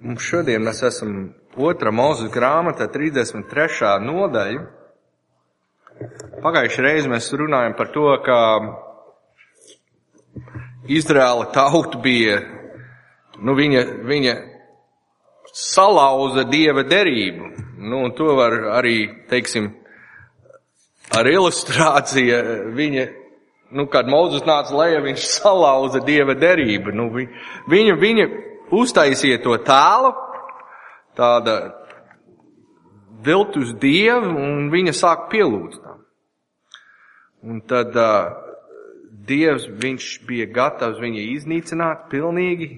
Mums šodien mēs esam otra mūzes grāmata, 33. nodaļa. Pagājušajā reizē mēs runājam par to, ka Izraēla tauta bija, nu, viņa, viņa salauza dieva derību. Nu, un to var arī, teiksim, ar ilustrāciju viņa, nu, kad Mozus nāca lejā, viņš salauza dieva derību. Nu, viņa, viņa uztaisīja to tēlu, tāda viltus dievu, un viņa sāk pielūgt tam. Un tad uh, dievs, viņš bija gatavs viņu iznīcināt pilnīgi,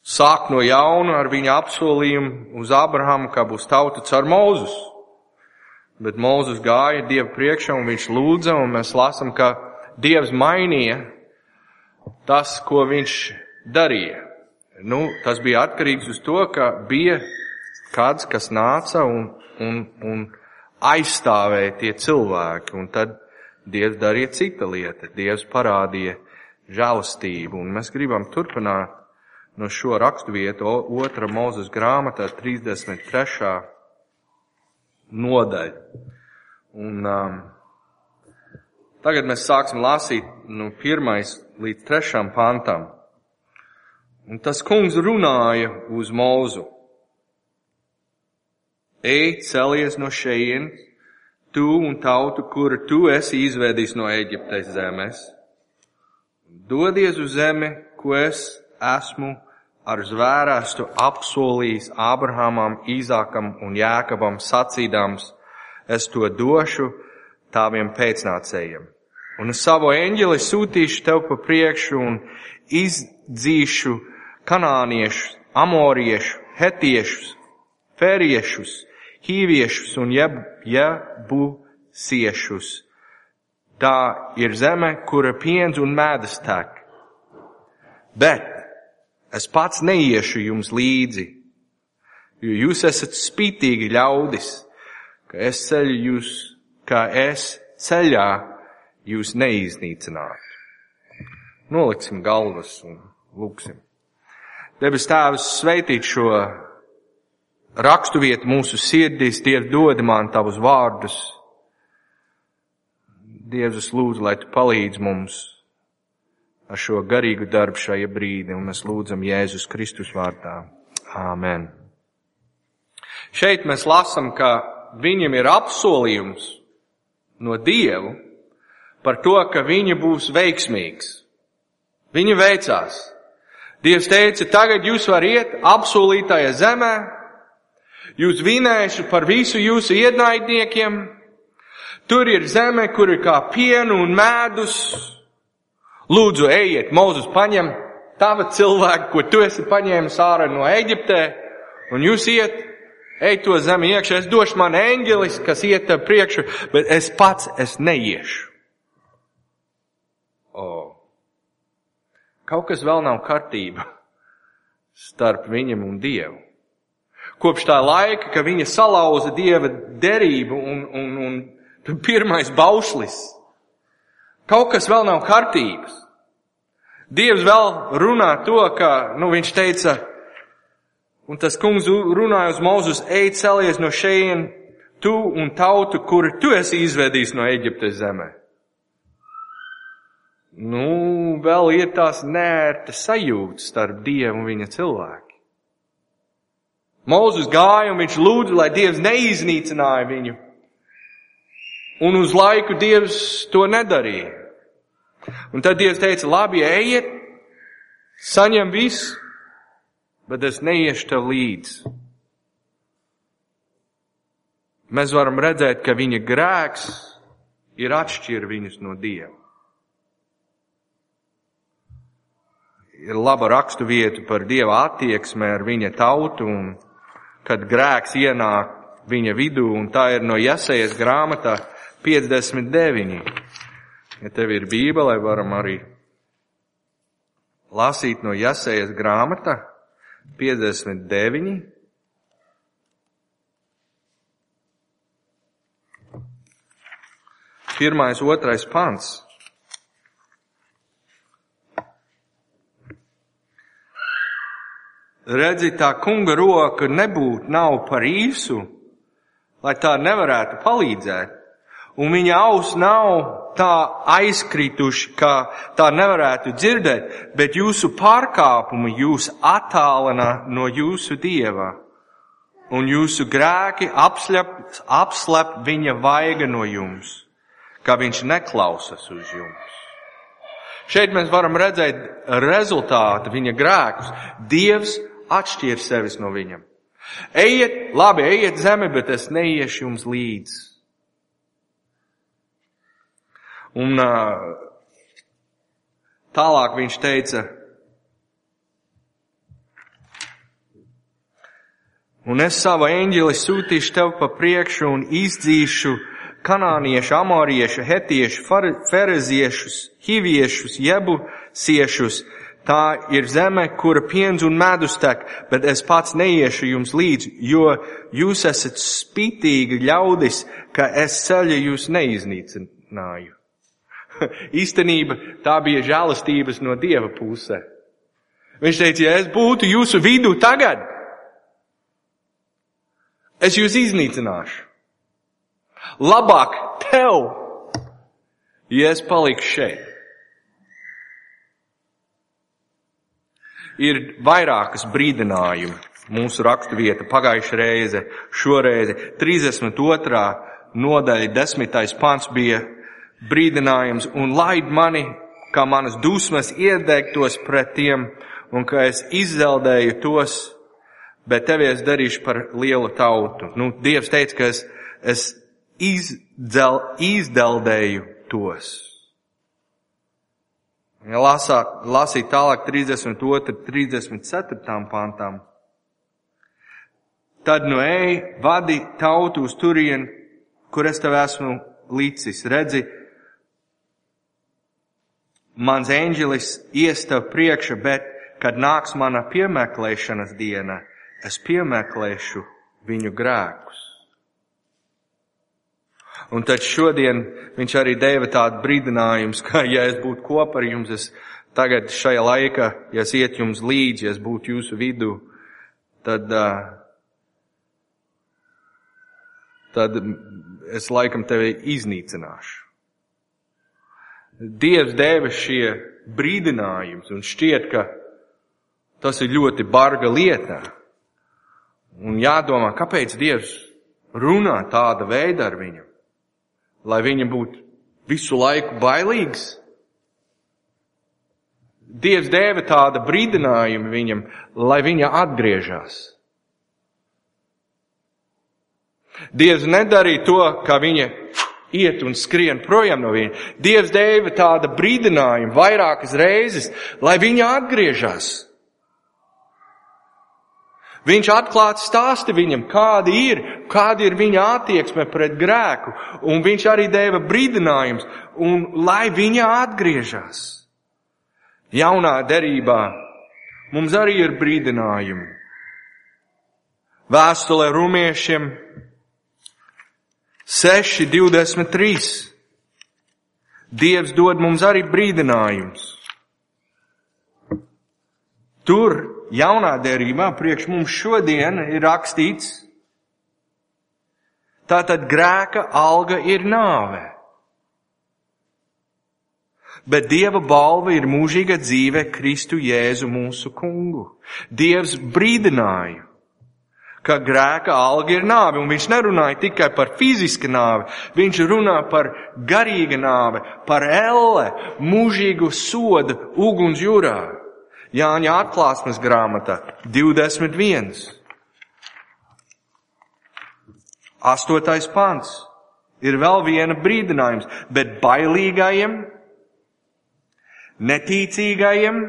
sāk no jauna ar viņa apsolījumu uz Abrahamu, kā būs tauta caur Mūzus. Bet Mūzus gāja Dievu priekšā un viņš lūdza, un mēs lasam, ka Dievs mainīja tas, ko viņš darīja. Nu, tas bija atkarīgs uz to, ka bija kāds, kas nāca un, un, un aizstāvēja tie cilvēki, un tad Dievs darīja cita lieta. Dievs parādīja žēlastību, un mēs gribam turpināt no šo rakstu vietu otra mūzes grāmatā 33. nodaļa. Un um, tagad mēs sāksim lasīt no pirmais līdz trešam pantam. Un tas kungs runāja uz mūzu. Ej, celies no šejienes, tu un tautu, kuru tu esi izvedis no Eģiptes zemes. Dodies uz zemi, ko es esmu ar zvērēstu apsolījis Abrahamam, Īzākam un Jēkabam sacīdams, es to došu taviem pēcnācējiem. Un savu eņģeli sūtīšu tev pa priekšu un izdzīšu kanāniešus, amoriešus, hetiešus, feriešus, hīviešus un jeb, jebusiešus. Tā ir zeme, kura piens un mēdas tek. Bet es pats neiešu jums līdzi, jo jūs esat spītīgi ļaudis, ka es ceļu jūs, kā es ceļā jūs neiznīcinātu. Noliksim galvas un lūksim. Debes Tēvs, sveitīt šo rakstu vietu mūsu sirdīs, Dievs dod man tavus vārdus. Dievs, es lūdzu, lai tu palīdz mums ar šo garīgu darbu šajā brīdī, un mēs lūdzam Jēzus Kristus vārdā. Āmen. Šeit mēs lasam, ka viņam ir apsolījums no Dievu par to, ka viņa būs veiksmīgs. Viņa veicās. Dievs teica, tagad jūs varat iet apsolītajā zemē, jūs vinēšu par visu jūsu ienaidniekiem, tur ir zeme, kur ir kā pienu un mēdus. Lūdzu, ejiet, Mozus paņem tava cilvēku, ko tu esi paņēmis ārā no Eģiptē, un jūs iet, ej to zemi iekšā, es došu man eņģelis, kas iet tev priekšu, bet es pats es neiešu. Oh. Kaut kas vēl nav kārtība starp viņam un Dievu. Kopš tā laika, ka viņa salauza Dieva derību un, un, un pirmais bauslis, kaut kas vēl nav kārtības. Dievs vēl runā to, ka, nu, viņš teica, un tas kungs runāja uz Mozus, ej celies no šeien, tu un tautu, kuru tu esi izvedījis no Eģiptes zemē nu, vēl ir tās nērtas sajūtas starp Dievu un viņa cilvēku. Mūzus gāja un viņš lūdza, lai Dievs neiznīcināja viņu. Un uz laiku Dievs to nedarīja. Un tad Dievs teica, labi, ejiet, saņem visu, bet es neiešu tev līdzi. Mēs varam redzēt, ka viņa grēks ir atšķir viņus no Dieva. Ir laba rakstu vieta par Dieva attieksmē ar viņa tautu un kad grēks ienāk viņa vidū, un tā ir no Jasējas grāmatā 59. Ja tev ir bībele, varam arī lasīt no Jasējas grāmatā 59. Pirmais, otrais pants. Redzi, tā kunga roka nebūtu nav par īsu, lai tā nevarētu palīdzēt. Un viņa aus nav tā aizkrituši, ka tā nevarētu dzirdēt, bet jūsu pārkāpumi jūs attālina no jūsu dieva. Un jūsu grēki apslep, apslep viņa vaiga no jums, ka viņš neklausas uz jums. Šeit mēs varam redzēt rezultātu viņa grēkus. Dievs atšķir sevis no viņam. Ejiet, labi, ejiet zemi, bet es neiešu jums līdzi. Un tālāk viņš teica, un es savu eņģeli sūtīšu tev pa priekšu un izdzīšu kanāniešu, amoriešu, hetiešu, fereziešus, hiviešus, jebusiešus. Tā ir zeme, kura piens un medus tek, bet es pats neiešu jums līdzi, jo jūs esat spītīgi ļaudis, ka es ceļu jūs neiznīcināju. Īstenība tā bija žēlastības no Dieva pusē. Viņš teica, ja es būtu jūsu vidū tagad, es jūs iznīcināšu. Labāk tev, ja es palikšu šeit. Ir vairākas brīdinājumi. Mūsu rakstu vieta pagājušā reize, šoreiz 32. nodaļa, 10. pants bija brīdinājums un laid mani, kā manas dusmas iedegtos pret tiem un ka es izzeldēju tos, bet tevi es darīšu par lielu tautu. Nu, Dievs teica, ka es, es izdzel, izdeldēju tos. Lasā, lasīt tālāk 32, 34 pantām, tad nu ej, vadi tautu uz turien, kur es tev esmu līdzis. Redzi, mans eņģelis ies tev priekša, bet, kad nāks mana piemeklēšanas diena, es piemeklēšu viņu grēkus. Un tad šodien viņš arī deva tādu brīdinājumu, ka, ja es būtu kopā ar jums, es tagad šajā laikā, ja es iet jums līdzi, ja es būtu jūsu vidū, tad, tad es laikam tevi iznīcināšu. Dievs deva šie brīdinājums un šķiet, ka tas ir ļoti barga lieta. Un jādomā, kāpēc Dievs runā tāda veida ar viņu lai viņa būtu visu laiku bailīgs. Dievs dēva tāda brīdinājuma viņam, lai viņa atgriežas. Dievs nedarīja to, kā viņa iet un skrien projām no viņa. Dievs dēva tāda brīdinājuma vairākas reizes, lai viņa atgriežas. Viņš atklāti stāsta viņam, kāda ir, kāda ir viņa attieksme pret grēku, un viņš arī deva brīdinājums, un lai viņa atgriežas. Jaunā derībā mums arī ir brīdinājumi. Vēstulē rumiešiem 6.23. Dievs dod mums arī brīdinājums. Tur jaunā derībā priekš mums šodien ir rakstīts, tātad grēka alga ir nāve. Bet Dieva balva ir mūžīga dzīve Kristu Jēzu mūsu kungu. Dievs brīdināja, ka grēka alga ir nāve, un viņš nerunāja tikai par fizisku nāvi, viņš runā par garīgu nāvi, par elle, mūžīgu sodu uguns jūrā. Jāņa atklāsmes grāmata 21. Astotais pants ir vēl viena brīdinājums, bet bailīgajiem, netīcīgajiem,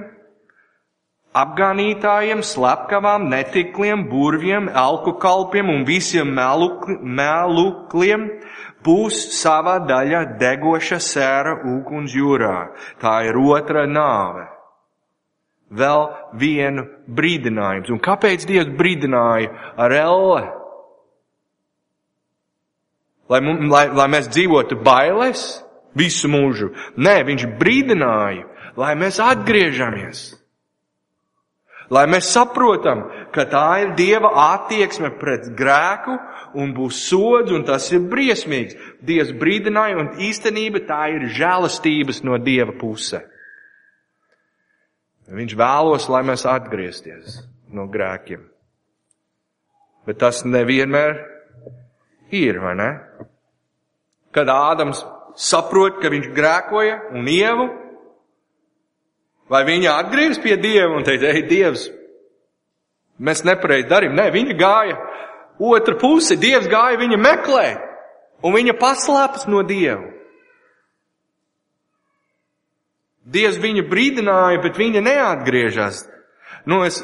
apganītājiem, slepkavām, netikliem, burviem, elku kalpiem un visiem melukliem būs sava daļa degoša sēra ūkuns jūrā. Tā ir otra nāve vēl vienu brīdinājumu. Un kāpēc Dievs brīdināja ar elle? Lai, lai, lai mēs dzīvotu bailēs visu mūžu. Nē, viņš brīdināja, lai mēs atgriežamies. Lai mēs saprotam, ka tā ir Dieva attieksme pret grēku un būs sods un tas ir briesmīgs. Dievs brīdināja un īstenība tā ir žēlastības no Dieva puse. Viņš vēlos, lai mēs atgriezties no grēkiem. Bet tas nevienmēr ir, vai ne? Kad Ādams saprot, ka viņš grēkoja un ievu, vai viņa atgriezīs pie Dieva un teica, ej, Dievs, mēs nepareizi darījām. Nē, viņa gāja otru pusi, Dievs gāja viņa meklēt, un viņa paslēpjas no Dieva. Dievs viņu brīdināja, bet viņa neatgriežas. Nu, es,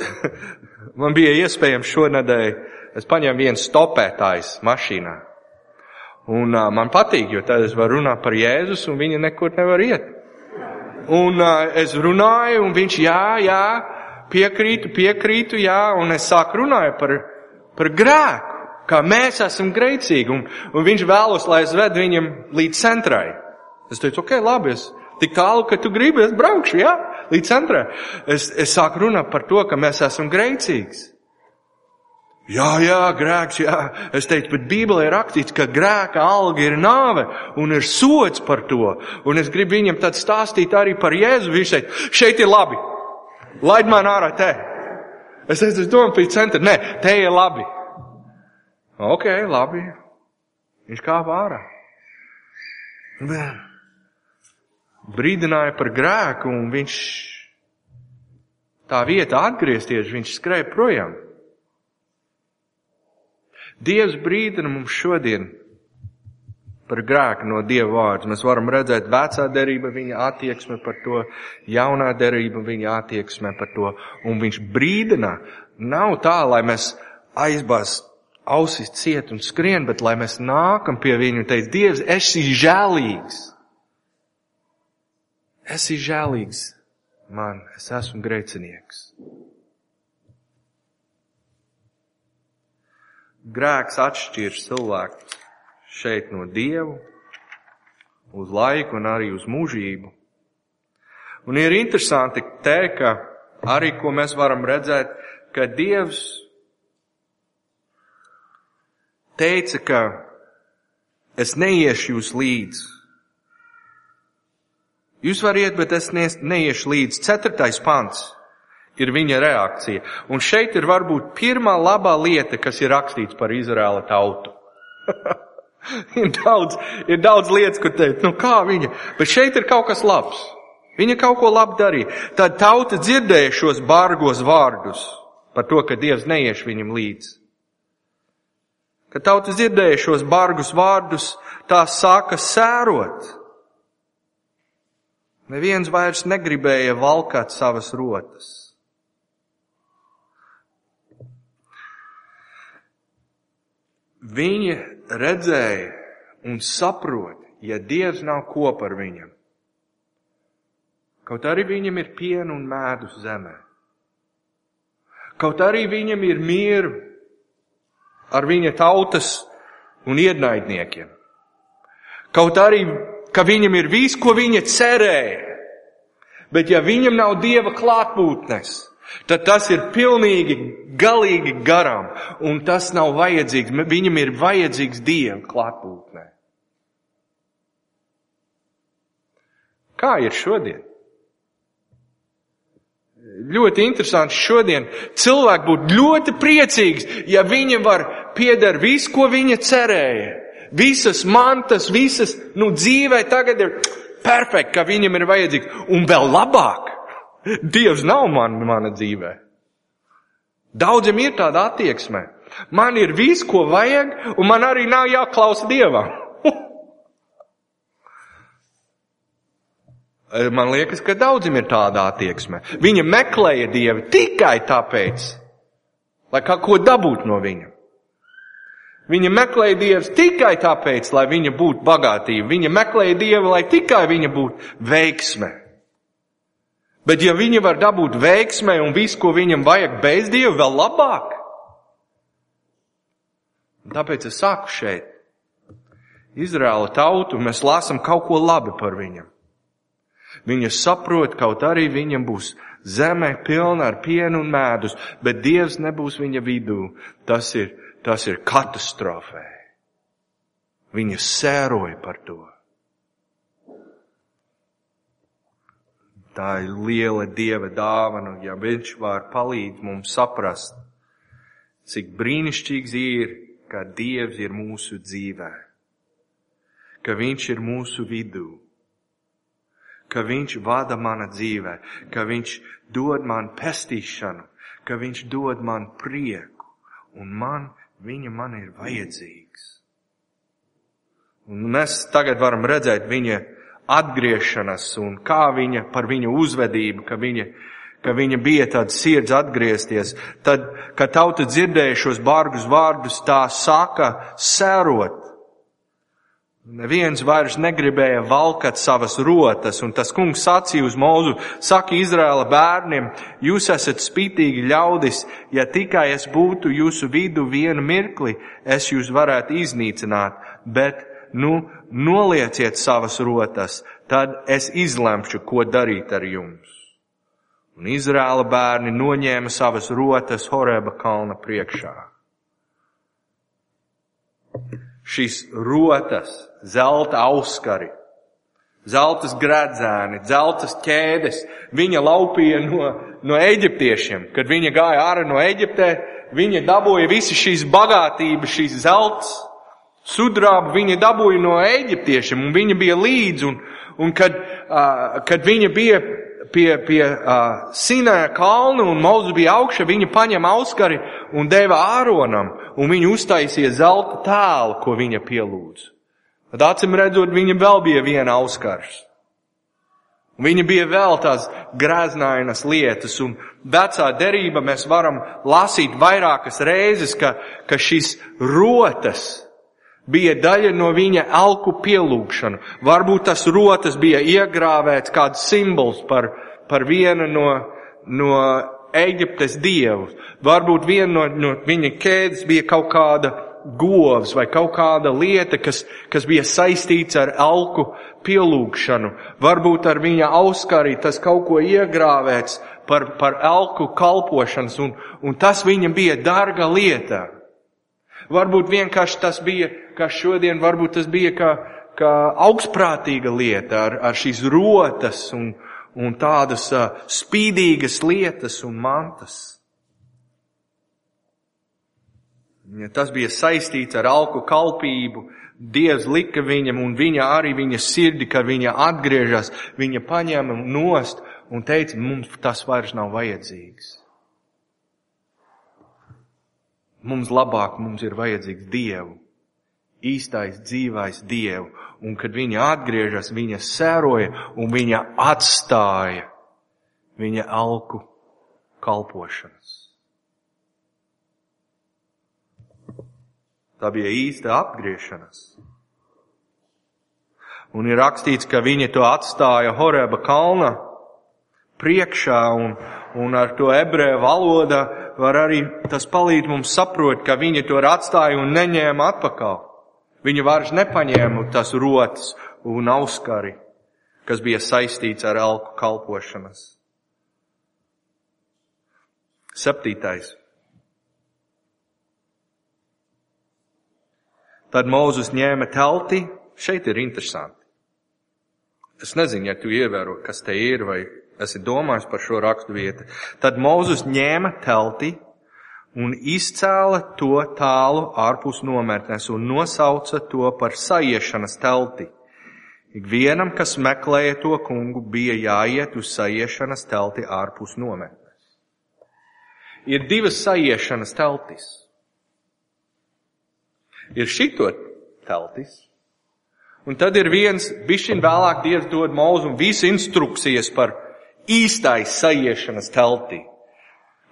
man bija iespējams šonadēļ, es paņēmu vienu stopētājs mašīnā. Un uh, man patīk, jo tad es varu runāt par Jēzus, un viņa nekur nevar iet. Un uh, es runāju, un viņš jā, jā, piekrītu, piekrītu, jā, un es sāku runāju par, par grēku, kā mēs esam grēcīgi, un, un viņš vēlos, lai es vedu viņam līdz centrai. Es teicu, ok, labi, es tik tālu, ka tu gribi, es braukšu, jā, līdz centrai. Es, es sāku runāt par to, ka mēs esam grēcīgs. Jā, jā, grēks, jā. Es teicu, bet Bībelē ir rakstīts, ka grēka alga ir nāve un ir sots par to. Un es gribu viņam tad stāstīt arī par Jēzu. Viņš teica, šeit ir labi. Laid man ārā te. Es teicu, es domāju, pie centra. Nē, te ir labi. Ok, labi. Viņš kāpa ārā. Brīdināja par grēku un viņš tā vieta atgriezties, viņš skrēja projām. Dievs brīdina mums šodien par grēku no Dieva vārds. Mēs varam redzēt vecā derība viņa attieksme par to, jaunā derība viņa attieksme par to, un viņš brīdina. Nav tā, lai mēs aizbāz ausis ciet un skrien, bet lai mēs nākam pie viņa un teic, Dievs, esi žēlīgs. Esi žēlīgs man, es esmu grēcinieks. grēks atšķir cilvēku šeit no Dievu uz laiku un arī uz mūžību. Un ir interesanti te, ka arī ko mēs varam redzēt, ka Dievs teica, ka es neiešu jūs līdzi. Jūs variet, bet es neiešu līdzi. Ceturtais pants ir viņa reakcija. Un šeit ir varbūt pirmā labā lieta, kas ir rakstīts par Izraēla tautu. ir, daudz, ir daudz lietas, kur teikt, nu kā viņa, bet šeit ir kaut kas labs. Viņa kaut ko labi darīja. Tad tauta dzirdēja šos bargos vārdus par to, ka Dievs neieš viņam līdzi. Kad tauta dzirdēja šos bargus vārdus, tā sāka sērot. Neviens vairs negribēja valkāt savas rotas. Viņi redzēja un saprot, ja Dievs nav kopā ar viņam. Kaut arī viņam ir piena un mēdus zemē. Kaut arī viņam ir mieru ar viņa tautas un ienaidniekiem. Kaut arī, ka viņam ir viss, ko viņa cerēja. Bet ja viņam nav dieva klātbūtnes, tad tas ir pilnīgi, galīgi garām, un tas nav vajadzīgs. Viņam ir vajadzīgs Dieva klātbūtnē. Kā ir šodien? Ļoti interesanti šodien cilvēki būtu ļoti priecīgs, ja viņi var piedar visu, ko viņa cerēja. Visas mantas, visas, nu dzīvē tagad ir perfekti, ka viņam ir vajadzīgs. Un vēl labāk, Dievs nav man, mana dzīvē. Daudziem ir tāda attieksme. Man ir viss, ko vajag, un man arī nav jāklausa Dievam. man liekas, ka daudziem ir tāda attieksme. Viņa meklēja Dievu tikai tāpēc, lai kaut ko dabūtu no viņa. Viņa meklēja Dievu tikai tāpēc, lai viņa būtu bagātība. Viņa meklēja Dievu, lai tikai viņa būtu veiksme. Bet ja viņi var dabūt veiksmē un visu, ko viņam vajag bez Dieva, vēl labāk. Un tāpēc es saku šeit, Izraēla tautu, mēs lasam kaut ko labi par viņam. Viņa saprot, kaut arī viņam būs Zemē pilna ar pienu un mēdus, bet Dievs nebūs viņa vidū. Tas ir, tas ir katastrofē. Viņa sēroja par to. Tā ir liela Dieva dāvana, ja Viņš var palīdz mums saprast, cik brīnišķīgs ir, ka Dievs ir mūsu dzīvē, ka Viņš ir mūsu vidū, ka Viņš vada mana dzīvē, ka Viņš dod man pestīšanu, ka Viņš dod man prieku, un man, Viņa man ir vajadzīgs. Un mēs tagad varam redzēt Viņa atgriešanas un kā viņa par viņu uzvedību, ka viņa, ka viņa bija tāda sirds atgriezties, tad, kad tauta dzirdēja šos bargus vārdus, tā saka sērot. Neviens vairs negribēja valkat savas rotas, un tas kungs sacīja uz mūzu, saka Izraēla bērniem, jūs esat spītīgi ļaudis, ja tikai es būtu jūsu vidu vienu mirkli, es jūs varētu iznīcināt, bet nu, nolieciet savas rotas, tad es izlemšu, ko darīt ar jums. Un Izrēla bērni noņēma savas rotas Horeba kalna priekšā. Šīs rotas, zelta auskari, zeltas gradzēni, zeltas ķēdes, viņa laupīja no, no eģiptiešiem. Kad viņa gāja ārā no Eģiptē, viņa dabūja visi šīs bagātības, šīs zeltas, Sudrabu viņa dabūja no eģiptiešiem, un viņa bija līdzi, un, un kad, uh, kad viņa bija pie, pie uh, Sinē kalna un Mozus bija augša, viņa paņem auskari un deva Āronam, un viņa uztaisīja zelta tēlu, ko viņa pielūdz. Tad acim redzot, viņa vēl bija viena auskars. Viņa bija vēl tās greznainas lietas, un vecā derība mēs varam lasīt vairākas reizes, ka, ka šīs rotas, bija daļa no viņa alku pielūgšanu. Varbūt tas rotas bija iegrāvēts kāds simbols par, par vienu no, no Eģiptes dievus. Varbūt viena no, no viņa ķēdes bija kaut kāda govs vai kaut kāda lieta, kas, kas bija saistīts ar alku pielūgšanu. Varbūt ar viņa auskarī tas kaut ko iegrāvēts par, par alku kalpošanas, un, un tas viņam bija dārga lieta. Varbūt vienkārši tas bija, kā šodien, varbūt tas bija kā, kā augstprātīga lieta ar, ar šīs rotas un, un tādas spīdīgas lietas un mantas. Ja tas bija saistīts ar alku kalpību, Dievs lika viņam un viņa arī viņa sirdi, kad viņa atgriežas, viņa paņēma nost un teica, mums tas vairs nav vajadzīgs. Mums labāk mums ir vajadzīgs Dievu, īstais dzīvais Dievu, un kad viņa atgriežas, viņa sēroja un viņa atstāja viņa alku kalpošanas. Tā bija īsta atgriešanās. Un ir rakstīts, ka viņi to atstāja Horeba kalna priekšā un, un ar to ebreju valoda var arī tas palīdz mums saprot, ka viņi to atstāja un neņēma atpakaļ. Viņi vairs nepaņēma tas rotas un auskari, kas bija saistīts ar elku kalpošanas. Septītais. Tad Mūzus ņēma telti. Šeit ir interesanti. Es nezinu, ja tu ievēro, kas te ir, vai esi domājis par šo rakstu vietu. Tad Mūzus ņēma telti un izcēla to tālu ārpus nometnes un nosauca to par saiešanas telti. Ikvienam, kas meklēja to kungu, bija jāiet uz saiešanas telti ārpus nometnes. Ir divas saiešanas teltis. Ir šito teltis, un tad ir viens, bišķiņ vēlāk Dievs dod mūzu un visu instrukcijas par īstais saiešanas teltī,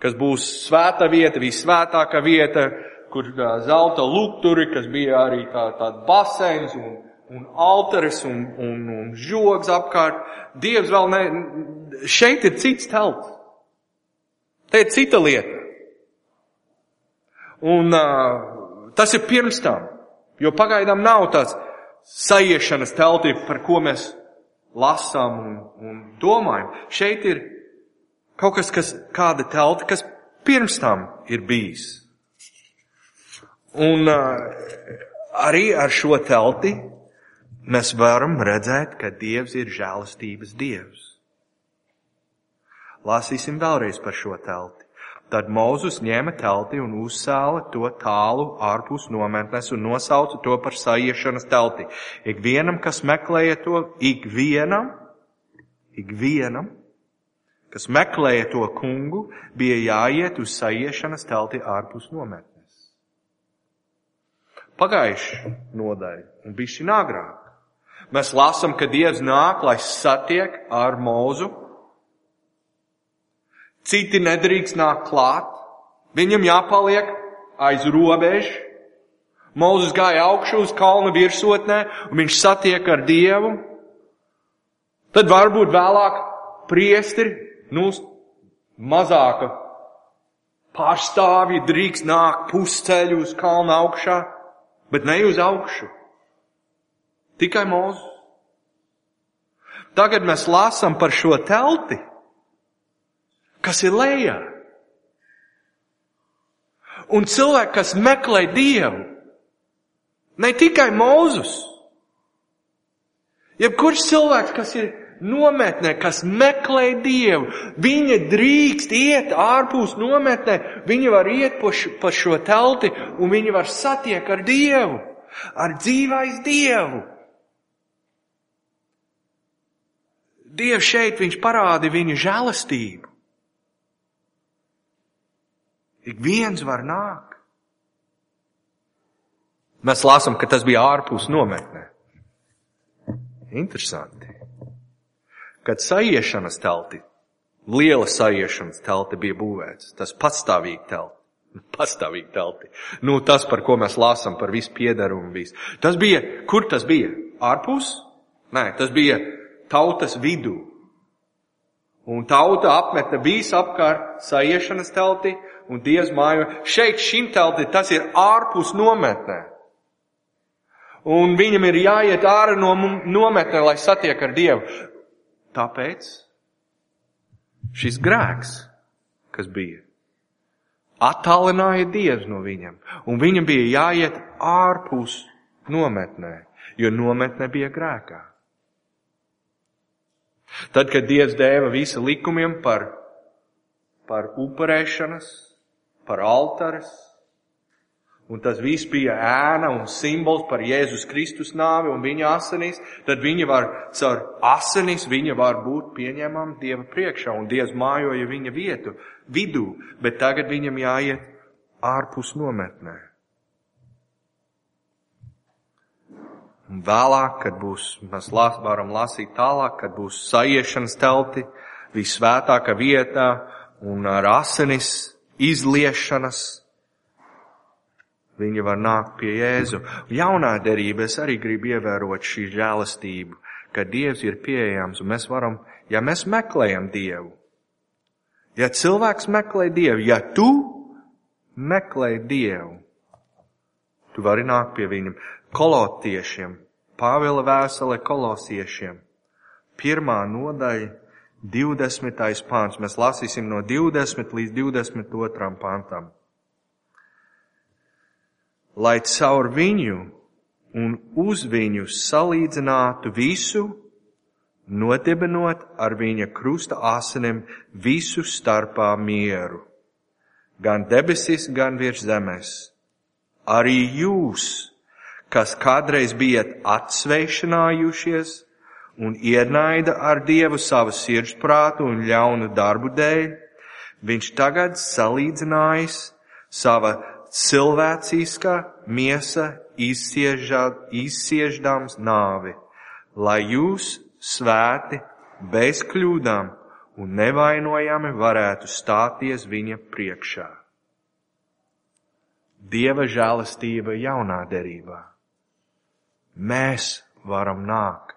kas būs svēta vieta, visvētākā vieta, kur zelta lukturi, kas bija arī tā, tāda baseins un, un altaris un, un, un žogs apkārt. Dievs vēl ne, šeit ir cits telts. Te ir cita lieta. Un uh, tas ir pirms tam, jo pagaidām nav tāds saiešanas teltī, par ko mēs lasām un, un domājam. Šeit ir Kaut kas, kas kāda telta, kas pirms tam ir bijis. Un uh, arī ar šo telti mēs varam redzēt, ka Dievs ir žēlastības Dievs. Lasīsim vēlreiz par šo telti. Tad Mūzus ņēma telti un uzsāla to tālu ārpus nometnes un nosauca to par saiešanas telti. Ikvienam, kas meklēja to, ikvienam, ikvienam, kas meklēja to kungu, bija jāiet uz saiešanas telti ārpus nometnes. Pagājuši nodaļa un bija šī agrāk. Mēs lasām, ka Dievs nāk, lai satiek ar mūzu. Citi nedrīkst nākt klāt. Viņam jāpaliek aiz robežas. Mūzes gāja augšu uz kalna virsotnē, un viņš satiek ar Dievu. Tad varbūt vēlāk priestri, nu, mazāka pārstāvji drīkst nākt pusceļu uz kalna augšā, bet ne uz augšu. Tikai mūzu. Tagad mēs lasām par šo telti, kas ir lejā. Un cilvēki, kas meklē Dievu, ne tikai Mūzus, jebkurš cilvēks, kas ir nometnē, kas meklē Dievu, viņa drīkst iet ārpus nometnē, viņa var iet pa šo, pa šo telti un viņa var satiek ar Dievu, ar dzīvais Dievu. Dievs šeit viņš parāda viņa žēlastību. Ik viens var nākt. Mēs lasām, ka tas bija ārpus nometnē. Interesanti kad sajiešanas telti, liela sajiešanas telti bija būvēts, tas pastāvīgi telti. Pastāvīgi telti. Nu, tas, par ko mēs lasām, par visu piedarumu, visu. Tas bija, kur tas bija? Ārpus? Nē, tas bija tautas vidū. Un tauta apmeta visu apkārt sajiešanas telti un Dievs māju. Šeit šim telti tas ir ārpus nometnē. Un viņam ir jāiet ārā no nometnē, lai satiek ar Dievu. Tāpēc šis grēks, kas bija, attālināja Dievu no viņam, un viņam bija jāiet ārpus nometnē, jo nometne bija grēkā. Tad, kad Dievs dēva visu likumiem par, par upurēšanas, par altares, un tas viss bija ēna un simbols par Jēzus Kristus nāvi un viņa asinīs, tad viņa var, caur asinīs viņa var būt pieņemama Dieva priekšā, un Dievs mājoja viņa vietu, vidū, bet tagad viņam jāiet ārpus nometnē. Un vēlāk, kad būs, mēs las, varam lasīt tālāk, kad būs sajiešanas telti, visvētākā vietā un ar asinis izliešanas, Viņi var nākt pie Jēzu. Jaunā derība es arī gribu ievērot šī žēlastību, ka Dievs ir pieejams un mēs varam, ja mēs meklējam Dievu, ja cilvēks meklē Dievu, ja tu meklē Dievu, tu vari nākt pie viņam. Kolotiešiem, Pāvila vēstule kolosiešiem, pirmā nodaļa, 20. pāns, mēs lasīsim no 20 līdz 22. pantam lai caur viņu un uz viņu salīdzinātu visu, nodibinot ar viņa krusta asiniem visu starpā mieru, gan debesis, gan virs zemes. Arī jūs, kas kādreiz bijat atsveišanājušies un ienaida ar Dievu savu sirdsprātu un ļaunu darbu dēļ, viņš tagad salīdzinājis sava cilvēciskā miesa izsieždams nāvi, lai jūs svēti, bez kļūdām un nevainojami varētu stāties viņa priekšā. Dieva žēlastība jaunā derībā. Mēs varam nākt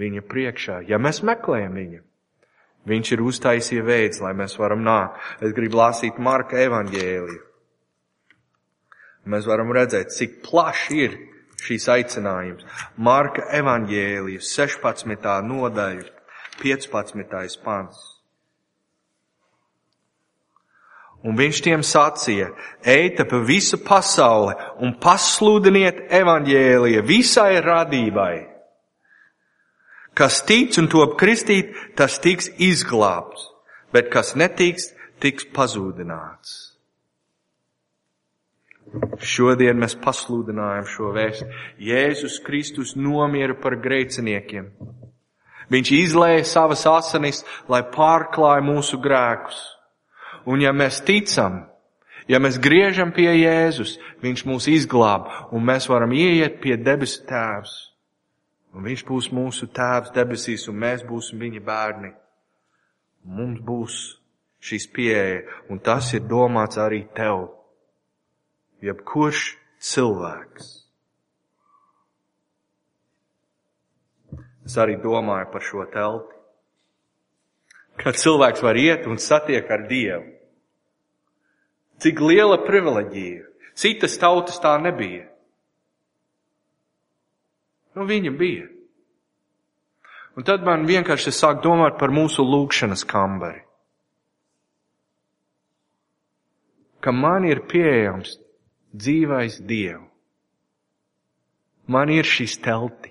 viņa priekšā, ja mēs meklējam viņu. Viņš ir uztaisījis veids, lai mēs varam nākt. Es gribu lasīt Marka evaņģēliju mēs varam redzēt, cik plaši ir šīs aicinājums. Marka evaņģēlijas 16. nodaļa, 15. pants. Un viņš tiem sacīja, eita pa visu pasauli un pasludiniet evaņģēlija visai radībai. Kas tic un top kristīt, tas tiks izglābts, bet kas netiks, tiks pazudināts. Šodien mēs pasludinājam šo vēstu. Jēzus Kristus nomiera par grēciniekiem. Viņš izlēja savas asinis, lai pārklāja mūsu grēkus. Un ja mēs ticam, ja mēs griežam pie Jēzus, Viņš mūs izglāb, un mēs varam ieiet pie debesu tēvs. Un Viņš būs mūsu tēvs debesīs, un mēs būsim viņa bērni. Mums būs šīs pieeja, un tas ir domāts arī tev. Jebkurš cilvēks. Es arī domāju par šo telti. Kad cilvēks var iet un satiek ar Dievu. Cik liela privileģija. Citas tautas tā nebija. Nu, viņa bija. Un tad man vienkārši sāk domāt par mūsu lūgšanas kambari. Ka man ir pieejams dzīvais Dievu. Man ir šis telti.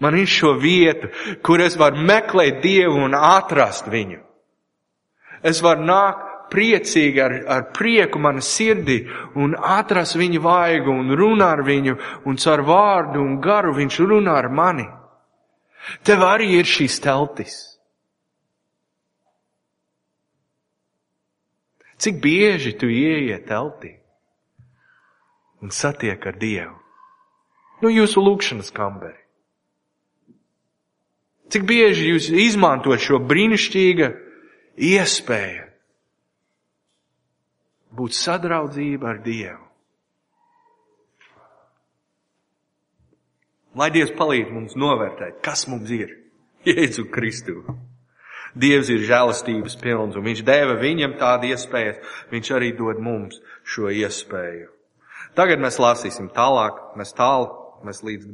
Man ir šo vietu, kur es varu meklēt Dievu un atrast viņu. Es varu nākt priecīgi ar, ar prieku mana sirdī un atrast viņu vaigu un runā ar viņu un caur vārdu un garu viņš runā ar mani. Tev arī ir šīs teltis. Cik bieži tu ieiet teltī un satiek ar Dievu? Nu, jūsu lūkšanas kamberi. Cik bieži jūs izmantojat šo brīnišķīgu iespēju būt sadraudzība ar Dievu? Lai Dievs palīdz mums novērtēt, kas mums ir Jēzu Kristu. Dievs ir žēlastības pilns un viņš deva viņam tādu iespēju, viņš arī dod mums šo iespēju. Tagad mēs lasīsim tālāk, mēs tālu Mēs līdz,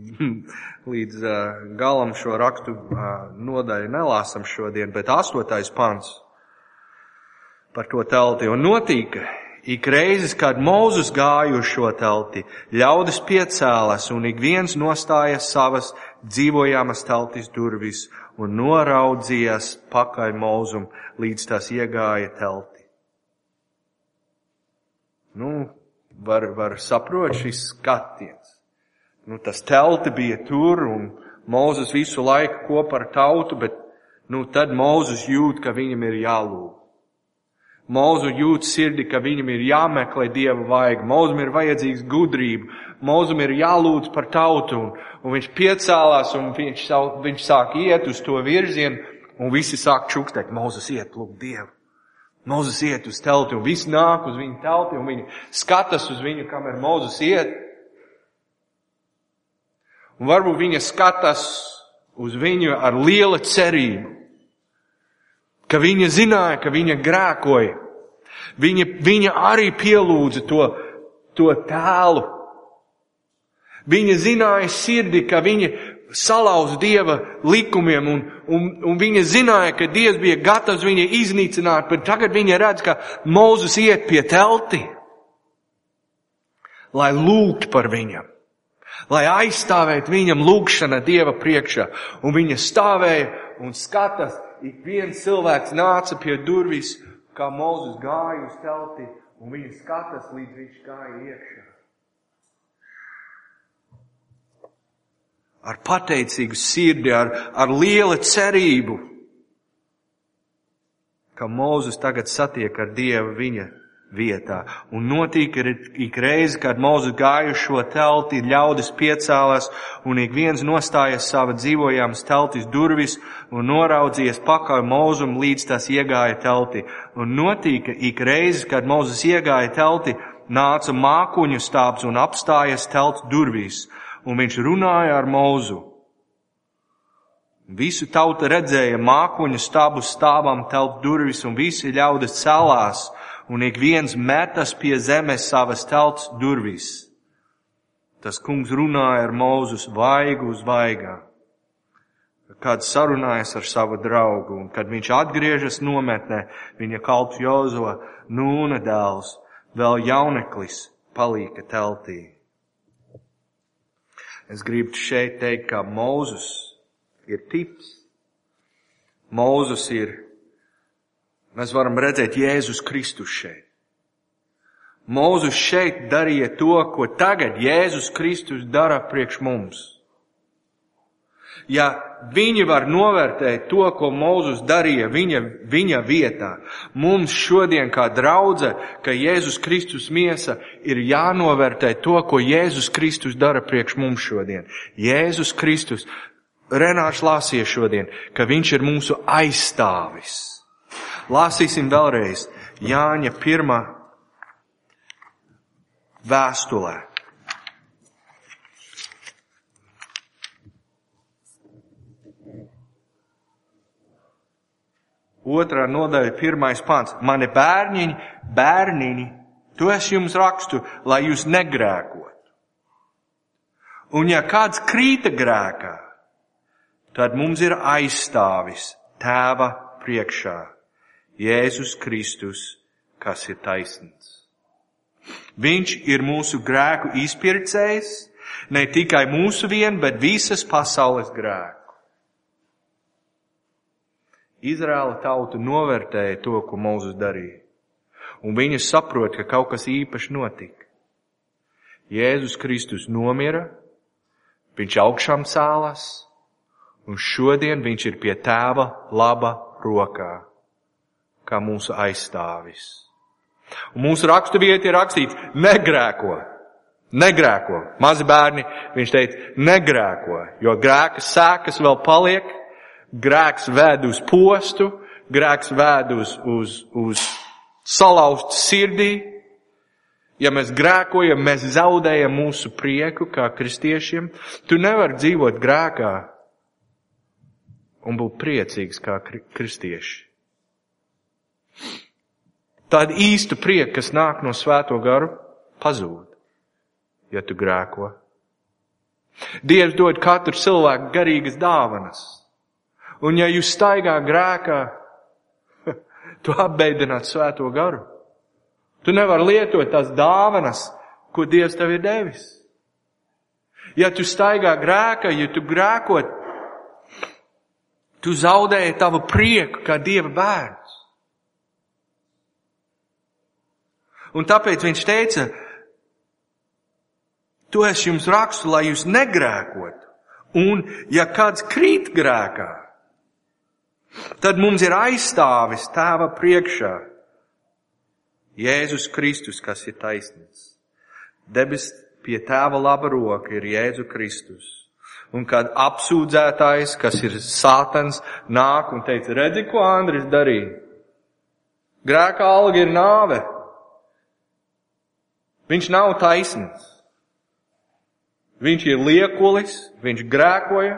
līdz uh, galam šo rakstu uh, nodaļu nelāsam šodien, bet astotais pants par to telti. Un notika, ik reizes, kad Mūzus gāja uz šo telti, ļaudis piecēlas un ik viens nostājas savas dzīvojamas teltis durvis un noraudzījies pakaļ mūzum, līdz tās iegāja telti. Nu, var, var saprot šis skatiens. Nu, tas telti bija tur un Mūzes visu laiku kopā ar tautu, bet nu, tad Mūzes jūt, ka viņam ir jālūg. Mūzu jūt sirdi, ka viņam ir jāmeklē Dieva vajag. Mūzum ir vajadzīgs gudrība. Mūzum ir jālūdz par tautu. Un, un viņš piecēlās un viņš, viņš sāk iet uz to virzienu un visi sāk čukstēt. Mūzus iet lūgt Dievu. Mūzus iet uz telti un visi nāk uz viņu telti un viņi skatas uz viņu, kamēr Mūzus iet. Un varbūt viņa skatās uz viņu ar lielu cerību, ka viņa zināja, ka viņa grēkoja. Viņa, viņa arī pielūdza to, to tēlu. Viņa zināja sirdi, ka viņa salauz Dieva likumiem, un, un, un viņa zināja, ka Dievs bija gatavs viņu iznīcināt, bet tagad viņa redz, ka Mūzus iet pie telti, lai lūgt par viņam lai aizstāvētu viņam lūgšana Dieva priekšā. Un viņa stāvēja un skatās, ik viens cilvēks nāca pie durvis, kā Mozus gāja uz telti, un viņa skatās, līdz viņš gāja iekšā. Ar pateicīgu sirdi, ar, ar lielu cerību, ka Mozus tagad satiek ar Dievu viņa vietā. Un notika ik reizi, kad Mozus gāja šo telti, ļaudis piecēlās un ik viens nostājas sava dzīvojāmas teltis durvis un noraudzījies pakaļ Mozum līdz tas iegāja telti. Un notika ik reizi, kad Mozus iegāja telti, nāca mākuņu stāps un apstājas telts durvīs, un viņš runāja ar Mozu. Visu tauta redzēja mākoņu stābu stāvam telt durvis un visi ļaudis celās un ik viens metas pie zemes savas telts durvis. Tas kungs runāja ar Mūzus vaigu uz vaigā. kāds sarunājas ar savu draugu, un kad viņš atgriežas nometnē, viņa kalps Jozo Nūna dēls, vēl jauneklis, palika teltī. Es gribu šeit teikt, ka Mūzus ir tips. Mūzus ir, mēs varam redzēt Jēzus Kristus šeit. Mūzus šeit darīja to, ko tagad Jēzus Kristus dara priekš mums. Ja viņi var novērtēt to, ko Mūzus darīja viņa, viņa vietā, mums šodien kā draudze, ka Jēzus Kristus miesa ir jānovērtē to, ko Jēzus Kristus dara priekš mums šodien. Jēzus Kristus, Renārs lāsīja šodien, ka viņš ir mūsu aizstāvis. Lāsīsim vēlreiz Jāņa pirmā vēstulē. Otrā nodaļa, pirmais pants. Mani bērniņi, bērniņi, to es jums rakstu, lai jūs negrēkot. Un ja kāds krīta grēkā, tad mums ir aizstāvis tēva priekšā Jēzus Kristus, kas ir taisnīgs. Viņš ir mūsu grēku izpircējs, ne tikai mūsu vien, bet visas pasaules grēku. Izrēla tauta novērtēja to, ko Mūzus darīja. Un viņi saprot, ka kaut kas īpaši notika. Jēzus Kristus nomira, viņš augšām cēlās, un šodien viņš ir pie tēva laba rokā, kā mūsu aizstāvis. Un mūsu rakstu vieta ir rakstīts, negrēko. Negrēko. Mazi bērni, viņš teica, negrēko, jo grēka sēkas vēl paliek, grēks vēd uz postu, grēks vēd uz, uz, uz salauztu sirdī. Ja mēs grēkojam, mēs zaudējam mūsu prieku kā kristiešiem. Tu nevari dzīvot grēkā un būt priecīgs kā kristieši. Tāda īsta prieka, kas nāk no svēto garu, pazūd, ja tu grēko. Dievs dod katru cilvēku garīgas dāvanas. Un ja jūs staigā grēkā, tu apbeidināt svēto garu. Tu nevari lietot tās dāvanas, ko Dievs tev ir devis. Ja tu staigā grēkā, ja tu grēkot, tu zaudēji tavu prieku kā Dieva bērns. Un tāpēc viņš teica, to es jums rakstu, lai jūs negrēkot. Un ja kāds krīt grēkā, tad mums ir aizstāvis tēva priekšā. Jēzus Kristus, kas ir taisnīgs. Debes pie tēva laba roka ir Jēzu Kristus. Un kad apsūdzētājs, kas ir sātans, nāk un teica, redzi, ko Andris darīja. Grēka alga ir nāve. Viņš nav taisnīgs. Viņš ir liekulis, viņš grēkoja,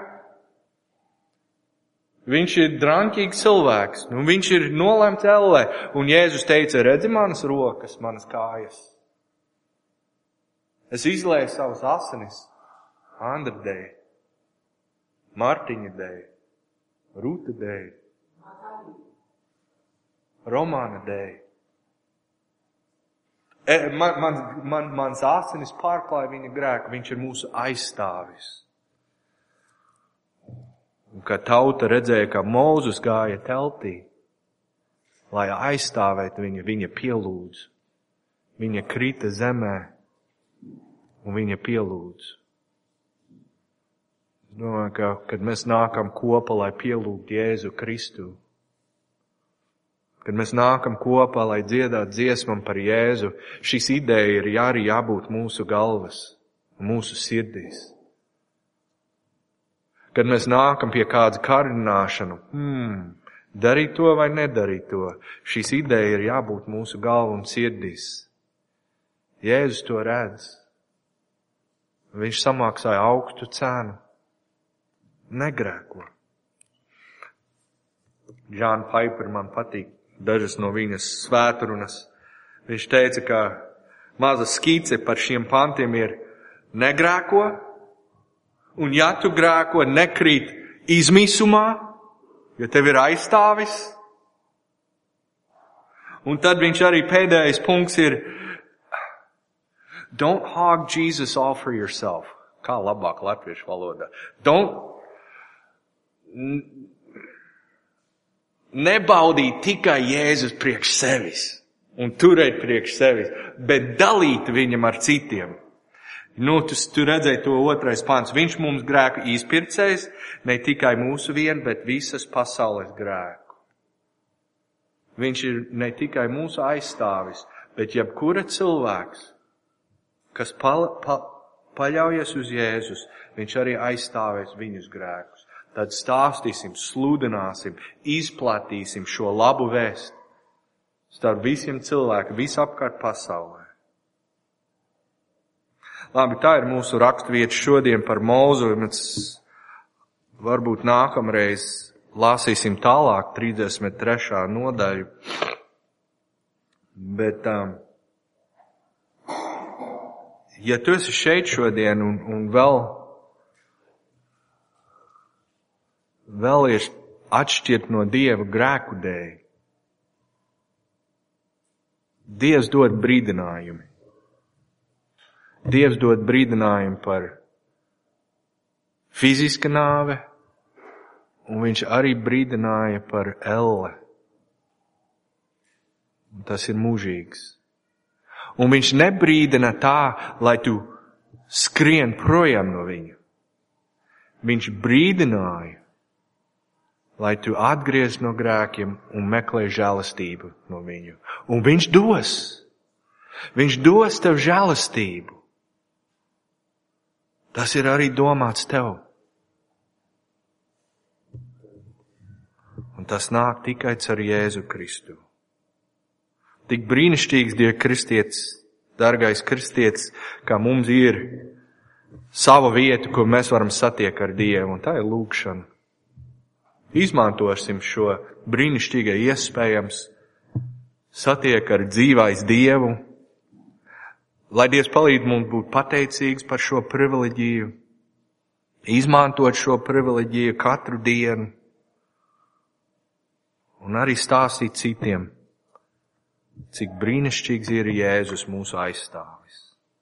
viņš ir draņķīgs cilvēks, un viņš ir nolemts ellē, un Jēzus teica, redzi manas rokas, manas kājas. Es izlēju savus asinis Andra dēļ, Mārtiņa dēļ, Rūta dēļ, Romāna dēļ. E, man, man, man, mans asinis pārklāja viņa grēku, viņš ir mūsu aizstāvis. Un kad tauta redzēja, ka Mūzus gāja teltī, lai aizstāvētu viņu, viņa pielūdz. Viņa krita zemē un viņa pielūdz. Es domāju, ka, kad mēs nākam kopā, lai pielūgtu Jēzu Kristu, Kad mēs nākam kopā, lai dziedātu dziesmam par Jēzu, šīs ideja ir arī jābūt mūsu galvas, mūsu sirdīs. Kad mēs nākam pie kāda kardināšanu, hmm, darīt to vai nedarīt to, šīs ideja ir jābūt mūsu galva un sirdīs. Jēzus to redz. Viņš samaksāja augstu cenu. Negrēko. Džāna Paiper man patīk dažas no viņas svētrunas. Viņš teica, ka maza skice par šiem pantiem ir negrēko, un ja tu grēko, nekrīt izmisumā, jo tev ir aizstāvis. Un tad viņš arī pēdējais punkts ir, don't hog Jesus all for yourself. Kā labāk latviešu valodā. Don't, nebaudīt tikai Jēzus priekš sevis un turēt priekš sevis, bet dalīt viņam ar citiem. Nu, tu, tu redzēji to otrais pāns. Viņš mums grēku izpircējs, ne tikai mūsu vien, bet visas pasaules grēku. Viņš ir ne tikai mūsu aizstāvis, bet jebkura cilvēks, kas pa, pa, paļaujas uz Jēzus, viņš arī aizstāvēs viņus grēkus tad stāstīsim, sludināsim, izplatīsim šo labu vēstu starp visiem cilvēkiem, visapkārt pasaulē. Labi, tā ir mūsu rakstvieta šodien par mūzu. Varbūt nākamreiz lasīsim tālāk 33. nodaļu. Bet, um, ja tu esi šeit šodien un, un vēl vēlies atšķirt no Dieva grēku dēļ. Dievs dod brīdinājumi. Dievs dod brīdinājumu par fiziska nāve, un viņš arī brīdināja par elle. Un tas ir mūžīgs. Un viņš nebrīdina tā, lai tu skrien projām no viņa. Viņš brīdināja, lai tu atgriez no grēkiem un meklē žēlastību no viņu. Un viņš dos. Viņš dos tev žēlastību. Tas ir arī domāts tev. Un tas nāk tikai ar Jēzu Kristu. Tik brīnišķīgs, Dieva kristietis, dargais kristietis, kā mums ir sava vieta, kur mēs varam satiekt ar Dievu, un tā ir lūkšana. Izmantosim šo brīnišķīgai iespējams satiek ar dzīvais Dievu, lai Dievs palīdz mums būt pateicīgs par šo privileģiju, izmantot šo privileģiju katru dienu un arī stāstīt citiem, cik brīnišķīgs ir Jēzus mūsu aizstāvis.